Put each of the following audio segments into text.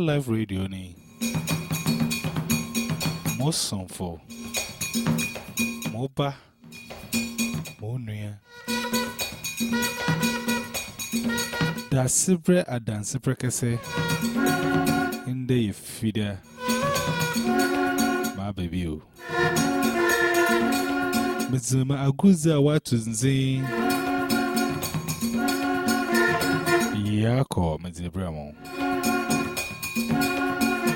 Live Radio ni mo sàn fọ mo bá mo nua dasebrɛ adansebrɛ kɛsɛ ndɛ yɛ fida maa baabi o. Medzima agodzi a wato nzen yɛ akɔ medze brɛ mo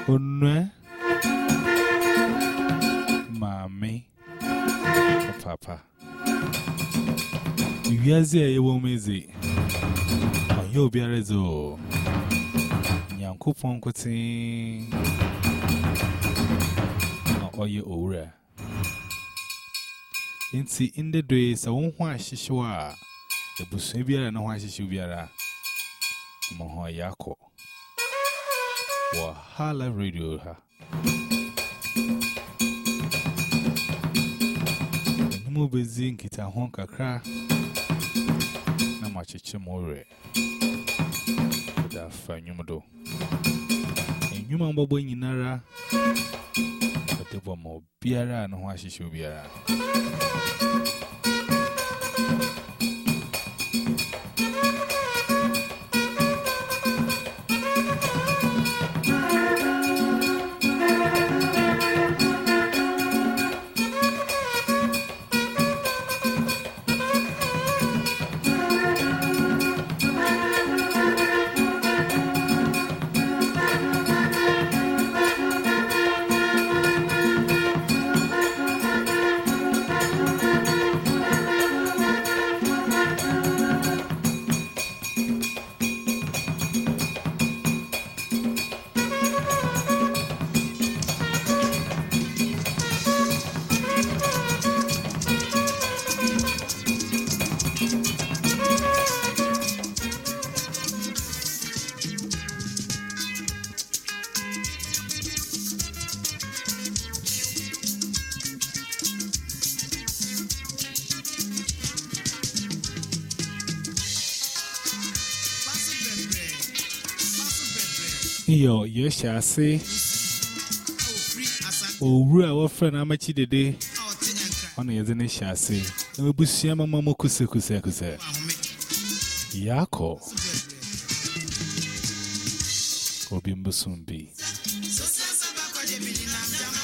Unwe, Mami, Papa. Yazi ya yewo mezi. Onyo biarezo. Nyankupon kuti. Oye ora. Inti inde dwe sa wonho ahyehywa. Ebusua biara na ho ahyehye biara. Mo ho yakọ. Wahala Radio ha. Enyim obedzi nkitaho kakra na makyekye mu werɛ. Wɔde afa enyim do. Enyim a mbɔbɔ nyinara wɔde bɔ ma obiara a ne ho ahyehyɛ obiara. Biara. Iyo, yeshasi. Owura wa friend amachi dede. Ona yezene shasi. Ebusia mama mo kuse kuse kuse. Yako. Obi mbusumbi. Amachi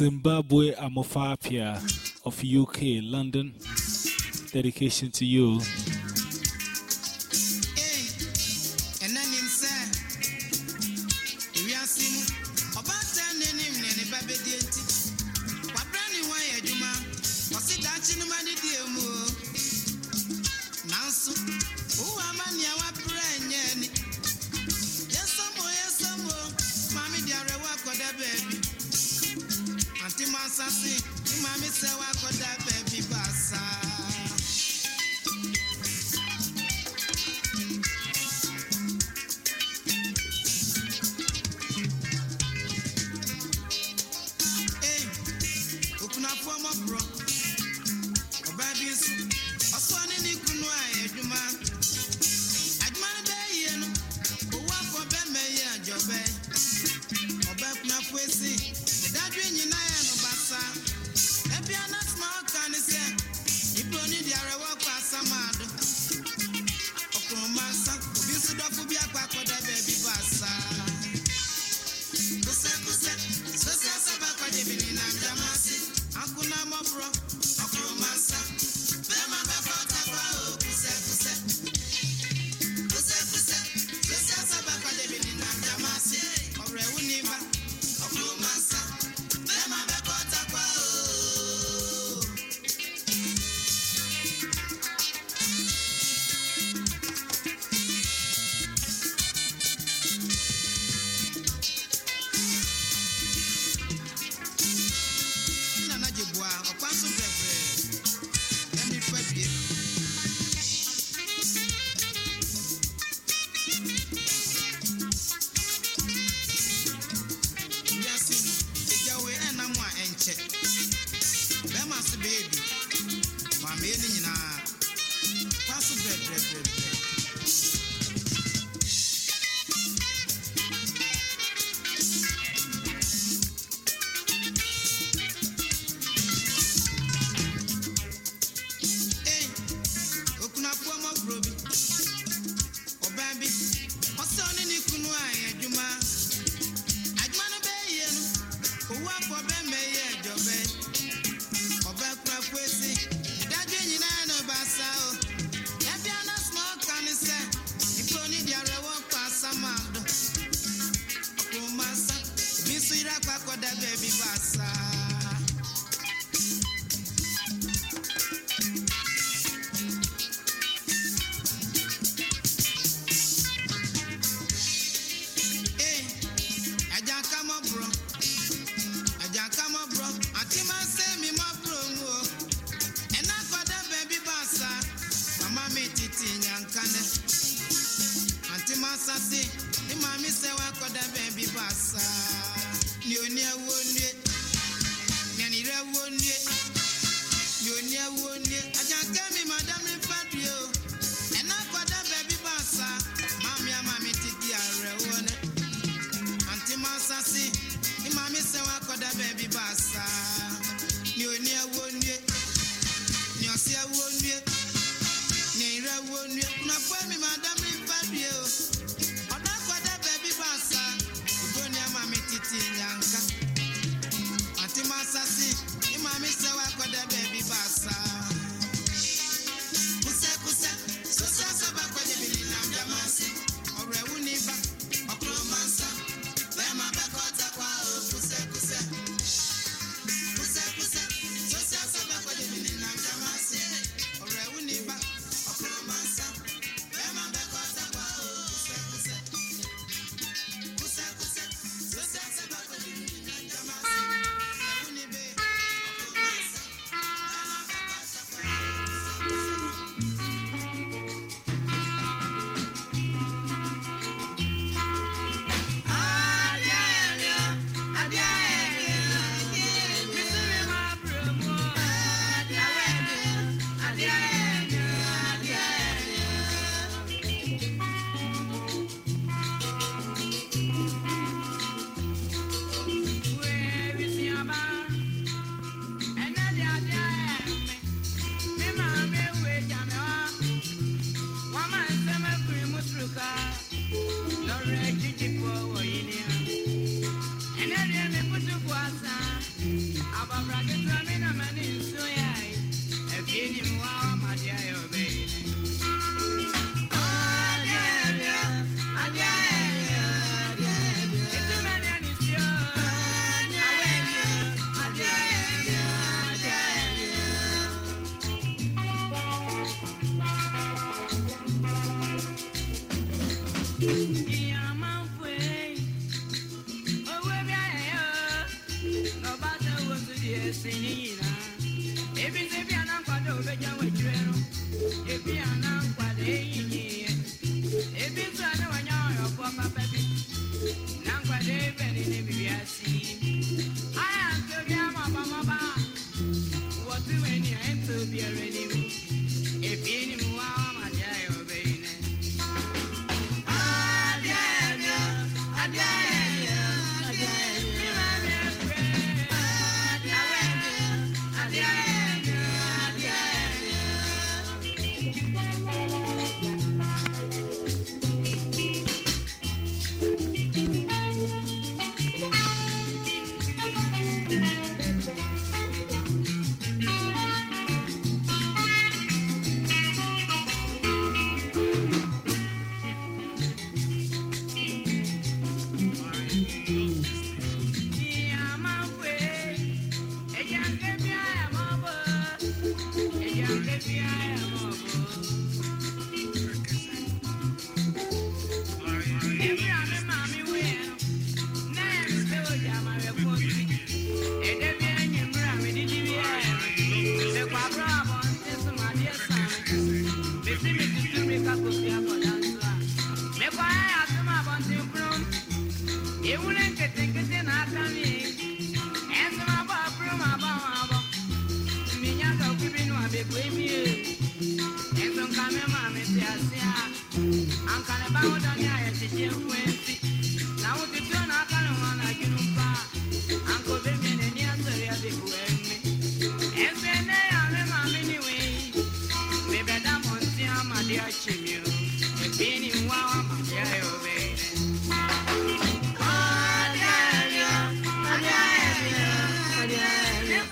Zimbabwe Amofapia of UK, London. Dedication to you.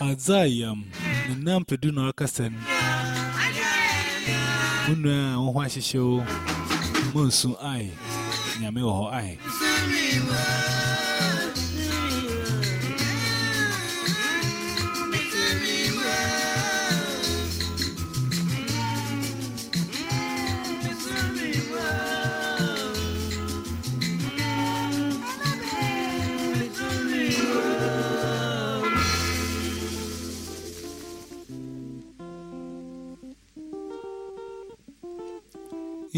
Azayam, Nampeduna Akasan. 温暖文化吸收梦所爱？你还没有好好爱。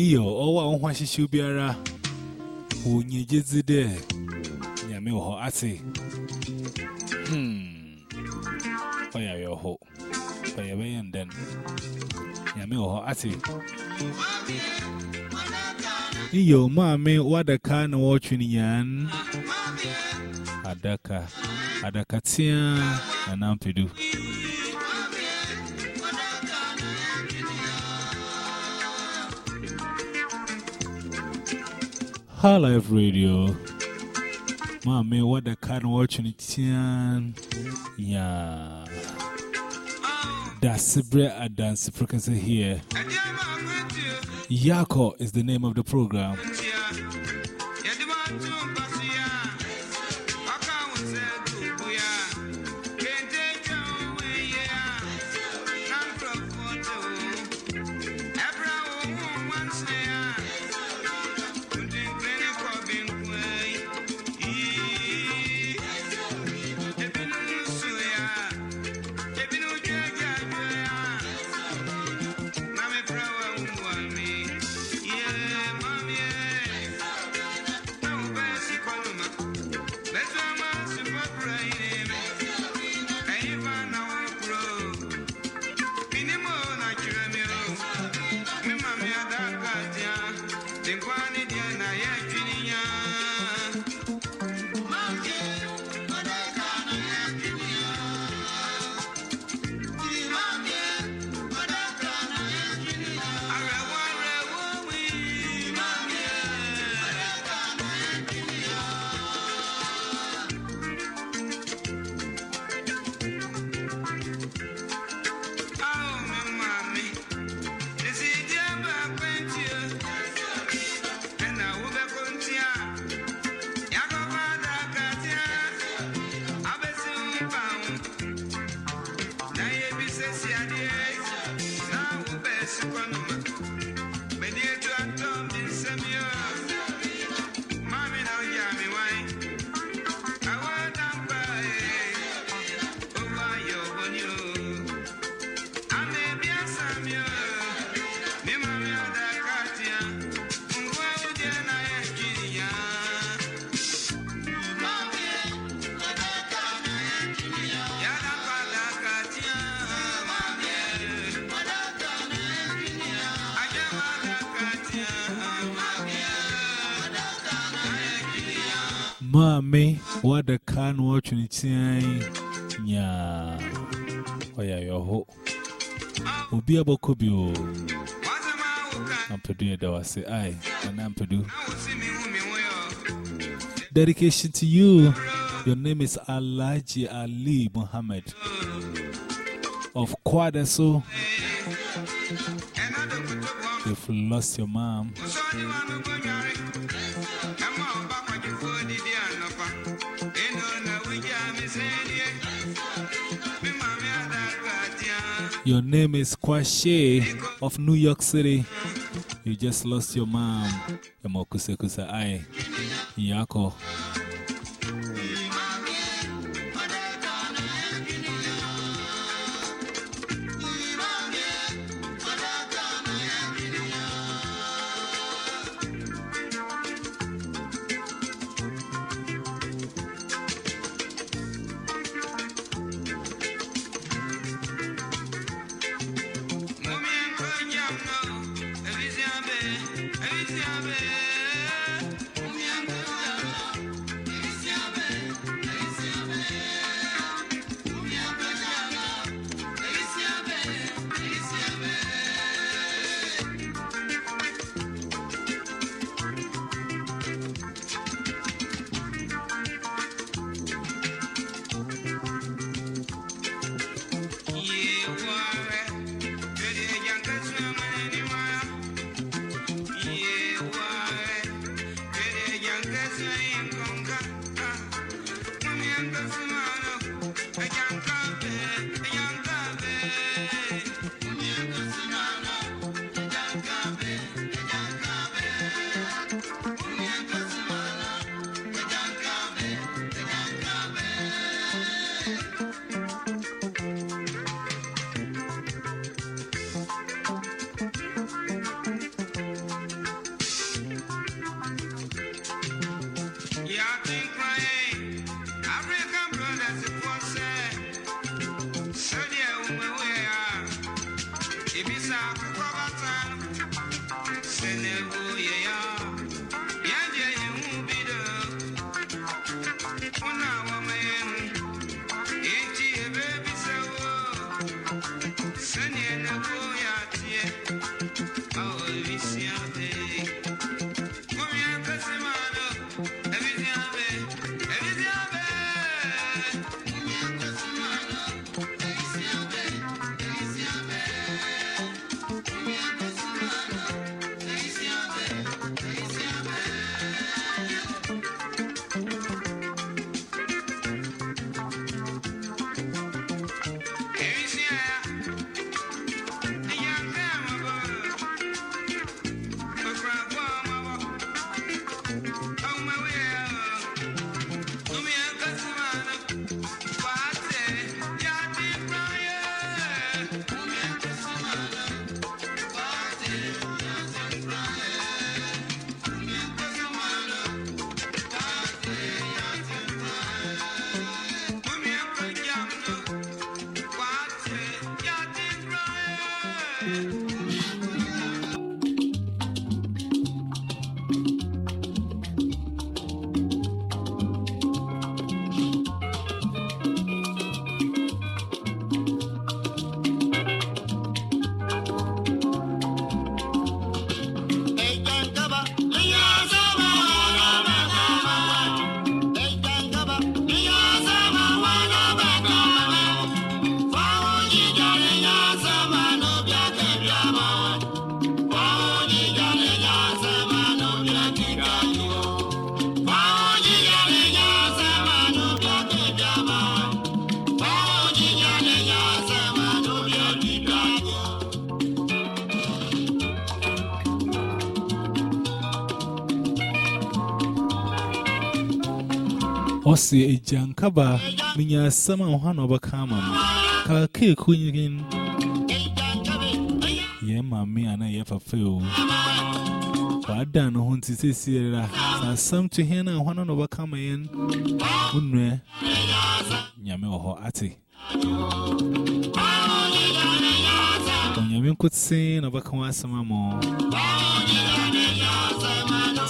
哟，哦哇，文化是小编人，我年纪子大，也没有好阿塞，嗯，我也有好，我也有点嫩，也没有好阿塞。哟，妈咪，我打卡，我穿的安，打卡，打卡子呀，俺们图图。High Life Radio. Mommy, what the kind of watching it? Yeah. That's a dance frequency here. Yako is the name of the program. Mommy, what the can watch in its Yeah, oh, yeah, your hope will be able to be. Oh. I'm Purdue, I say, I and I'm Purdue. Dedication to you. Your name is Alaji Ali Muhammad of Kwadaso. You've lost your mom. Your name is Kwashe of New York City. You just lost your mom. Emokusekusa, I. Yako. I think Ossie a Minya Sama Hano Bakama, Kake Queen. Ye, mammy, and I see Sierra, some to and one on overcome in. Unre Yame or Ati. Onyame could sing of a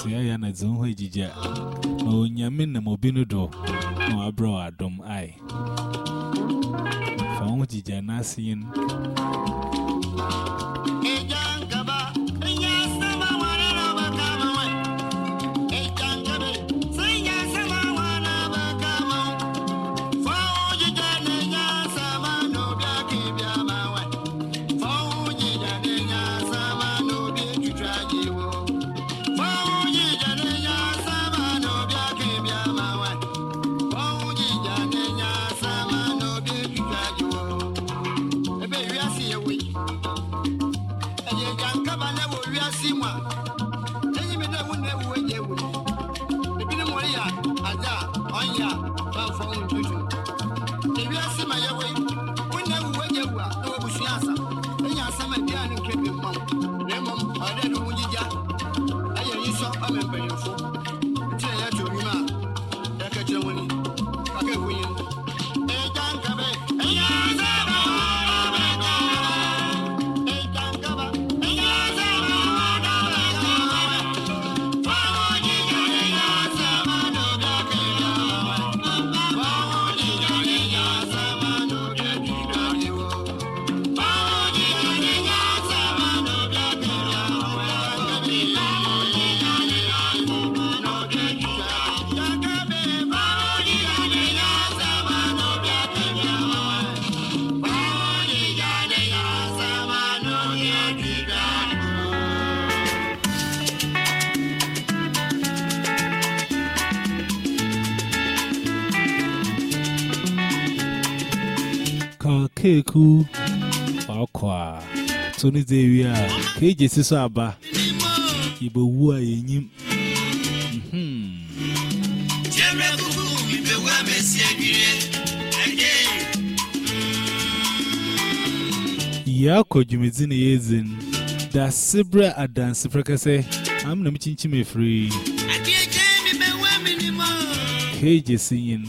Nti na zinhu ejija. Ma onyame na mobi do. Na wabra wa adom. Fa hu na sin. School, Okwa, Tony Davia, KJ e Sisaba, Ibowua, Yenim. Mhm. Yako Jimizini Yezin, Da Sibra Adansi Prakase, I'm Namichinchime Free. KJ singing.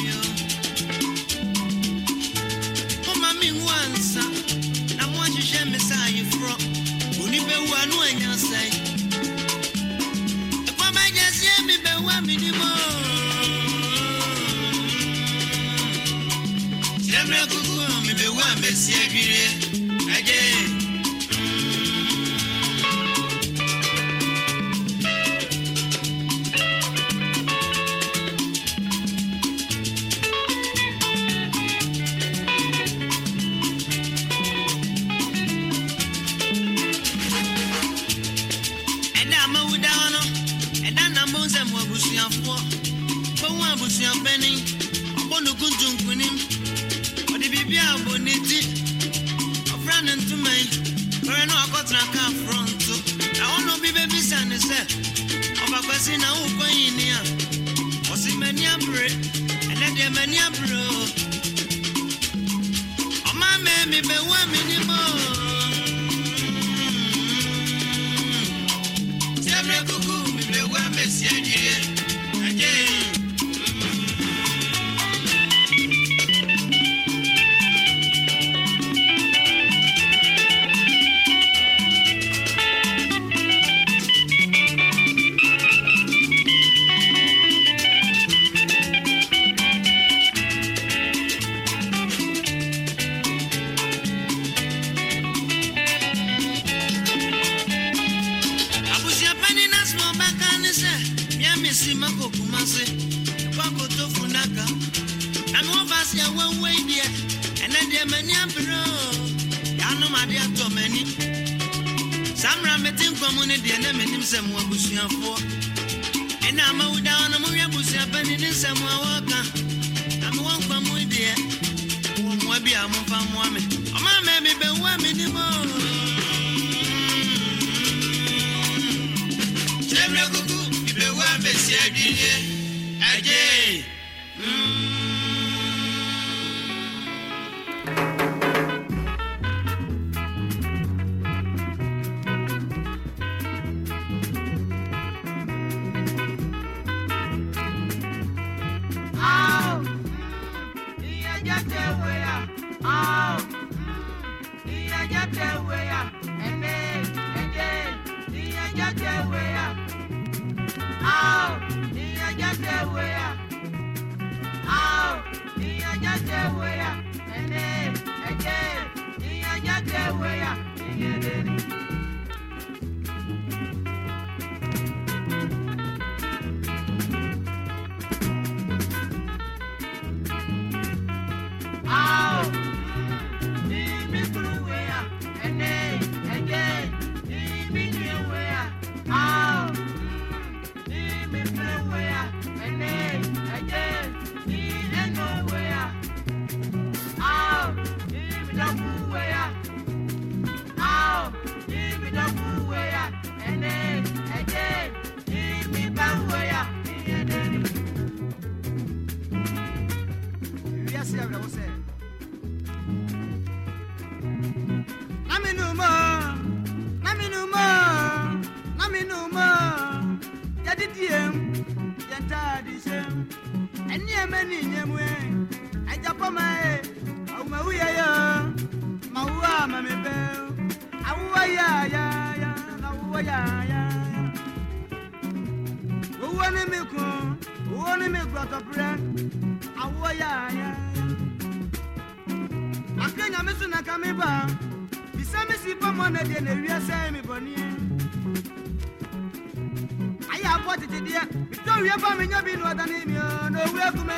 abusuafoɔ bɛhu abusuapɛni ɔbɔ ne kuntu nkunim ɔde biribi a bɔ ne ti ɔfra ne ntoma yi ɔrɛ na wakɔtena kaa frɔnto na wɔn na obi bɛbisa ne sɛ ɔbakwasi na wokɔ yini a ɔsi m'ani abere ɛnɛ deɛ m'ani abere o ɔmaa mɛmi bɛwɔ mi mete nkwa mu no deɛ na menim sɛ mo abusuafoɔ. Ɛna amawoda hɔ no mohwɛ abusuapani ne nsɛm a wɔka na mewɔ nkwa mu deɛ wɔ mmoa bi a momfa mmoa me. Ɔma ma mebɛwu a menim kyerɛmmerɛ kuku na deɛ na awia sɛn me bɔneɛ ayɛ aboa tetedeɛ metɔ wie ba menya bi ne ɔdane mia na owuakum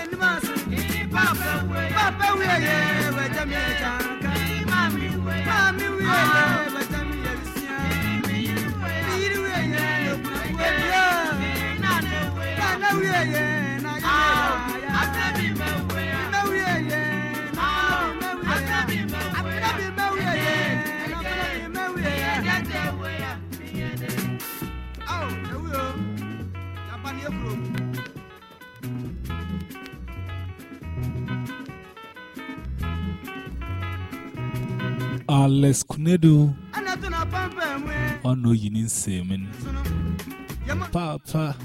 Alex Kunedu Ono yini nsemin Papa.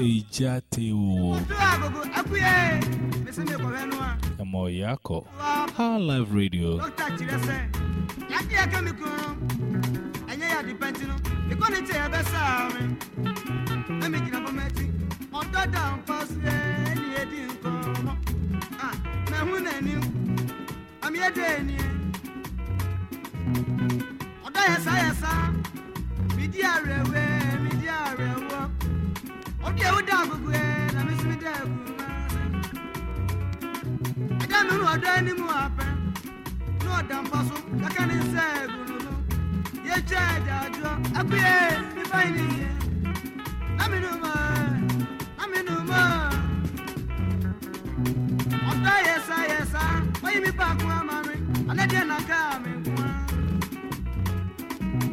Eja tewo Emo yako. High Life Radio. Ọ̀dọ́dà ń fọ́ sí ọ̀dọ́ yẹsà yẹsà mìdí àrẹ̀wẹ̀ mìdí àrẹ̀wọ̀. Ọdún ewu dá àgùgù ẹ̀ làmì sí mi dá ẹ̀kú mẹ́rin. Ẹ̀dá mi nù ọ̀dọ́ ẹni mu àpẹ́ ní ọ̀dà mpá so kẹ́kẹ́ ní sẹ́ ẹ̀gùn nínú. Yẹ jẹ́ ẹ̀dá àjọ ẹ̀kú yẹ mi báyìí nìyẹn. Lámì nù mọ́ lámì nù mọ́. Ọ̀dọ́ yẹsà yẹsà wọ́n yí mi bá àkún àmàmì alẹ́ díẹ̀ nàkà.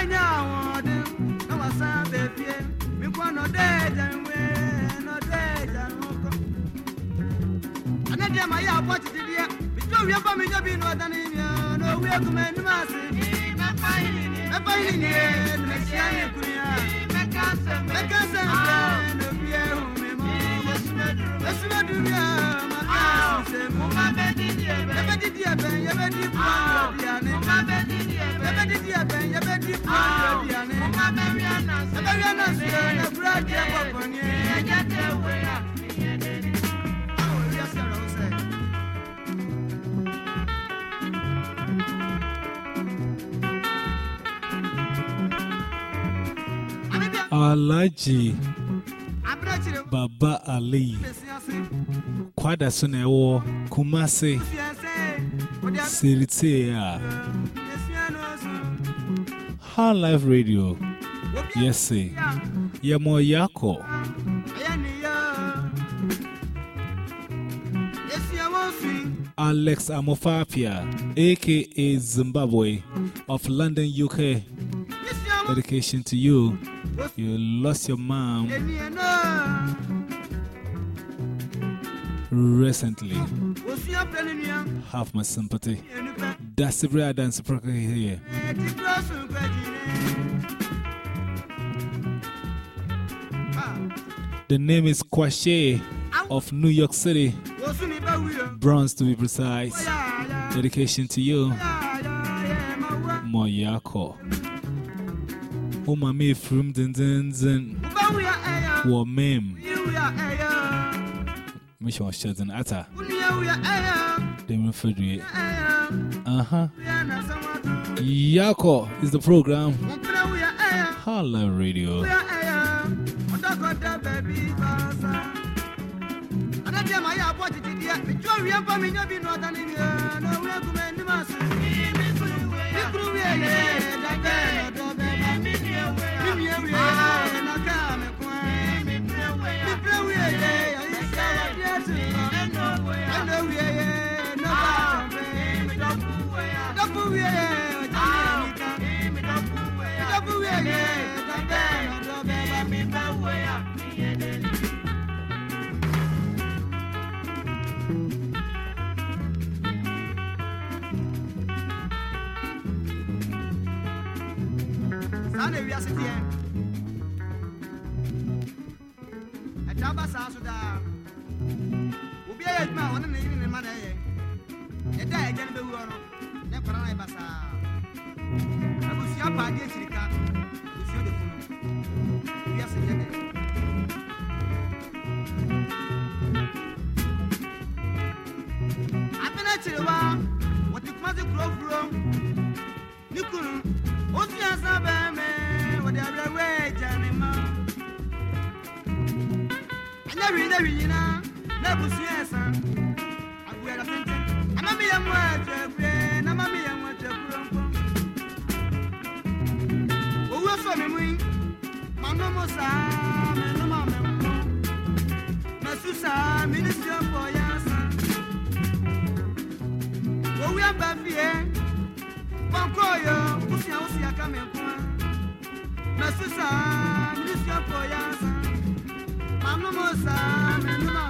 enya awon de na wasa bebie mi kwa no de janwe no de januko anade ma ya bọ titi die mi jo wi mi jo bi no ni no wi ku me nu ma se ni ba pa ni ni ba pa ni ni me si ani kunya me ka se me ka se no bi e hu me mo yesu me duru yesu me duru ya ma ka se mo di die be Alaji Baba Ali Kwada Sunewo Kumase Siritea High Life Radio Yes, say Yamo Yako Alex Amofapia, aka Zimbabwe of London, UK. Dedication to you. You lost your mom recently. Have my sympathy. That's the bread and super here. The name is Kwashe of New York City, Bronx to be precise. Dedication to you, Moyako. Oh, my from Denzin, War Mem, Mission Shazan Atta, Demon Frederick. Uh huh. Yako is the program. Hala Radio. Maria Pamina Binodani Sana wiase teɛ ɛda ba saa so daa. Obi ayɛ adwuma a ɔne ne yere ne ma na ɛyɛ. Ɛda a ɛgya no bɛwuɔ no ne kwara no ɛba saa. Abusua pa adeɛ kyirika abusua de funu wiase deɛ dɛ apɛnɛ kyere wa wɔte kuma se kuro furo ne kunu osua sa bɛɛmɛ wɔde awerɛwɛ agya ne ma ɛnyɛ hwii na hwii nyinaa na abusua ɛsa abuɛda tenten ama meyɛ mu atwakurɛ na ma meyɛ mu atwakuro mpo owuo sɔ me mu yi manom saa menom a menko masu saa mene sua mpɔ yɛ asa owu aba fie Bankoyo, Usia Usia Kamekwa. Nasusa, Minister Poyasa. Mamma Mosa, Menko.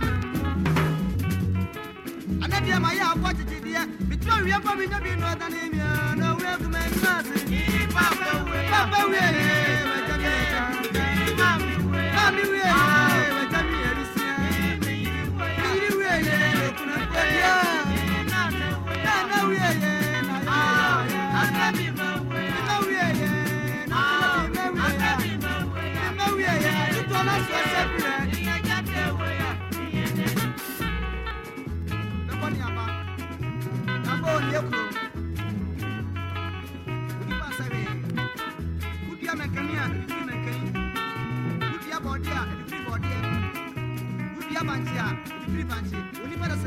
Anadia Maya, what did you do? Victoria for me to be northern India. No, we have to make nothing. Papa, Papa, we yɛkuro onipa sɛre wodua mankani a ɛdefiri mankani wodua bɔɔde a ɛdefiri bɔɔdeɛ wodua bankye a ɛdefiri bankye onipa da sɛ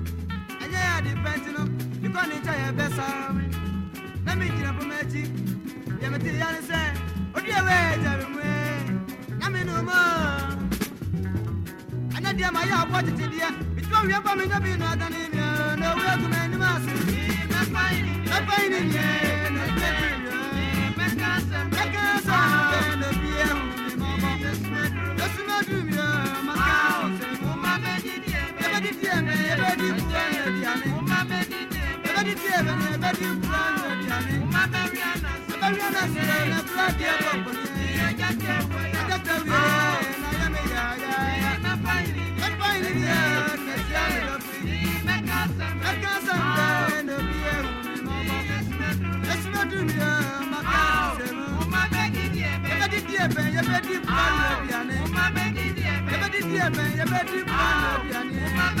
ọdọ no ẹnyẹ yẹ adi pẹnti no ikọ ni nkyẹn yẹ bẹ saa na mi gyina pọmọ akyi deɛ mi ti ya ni sɛ odi ewe jaabi mu ye na mi nu mu ɛnɛ deɛ ma yɛ abɔ bɛ bɛ yɛ bɛ diɛ bɛ di diɛ mɛ yɛ bɛ di bu ɛna diane mo ma bɛ wi ana sɛ bɛ wi ana sɛ na fila diɛ bɔ kɔni ɛjɛ tɛ wɛ ɛjɛ tɛ wɛ na yɛ mi ya ya ya mɛfa yi ni mɛfa yi ni diɛ na si ami lɔ fi mɛka sɛ mɛka sɛ mɛ na obi ehu mi ma ɔbɔ yesu ma du mi maka sɛ mo ma bɛ di diɛ bɛ yɛ bɛ di diɛ bɛ yɛ bɛ di bu ɛna diane mo ma bɛ di diɛ bɛ yɛ bɛ di diɛ bɛ yɛ bɛ di bu ɛna diane mo ma bɛ wi ana sɛ bɛ wi ana sɛ na fila diɛ bɔ kɔni ɛjɛ tɛ wɛ ɛjɛ tɛ wɛ ɛjɛ tɛ wɛ mɛfa yi ni diɛ na obi ehu mi ma ɔbɔ mɛka sɛ mɛka sɛ na obi ehu mi ma ɔbɔ yesu ma du mi maka sɛ mo ma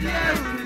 diɛ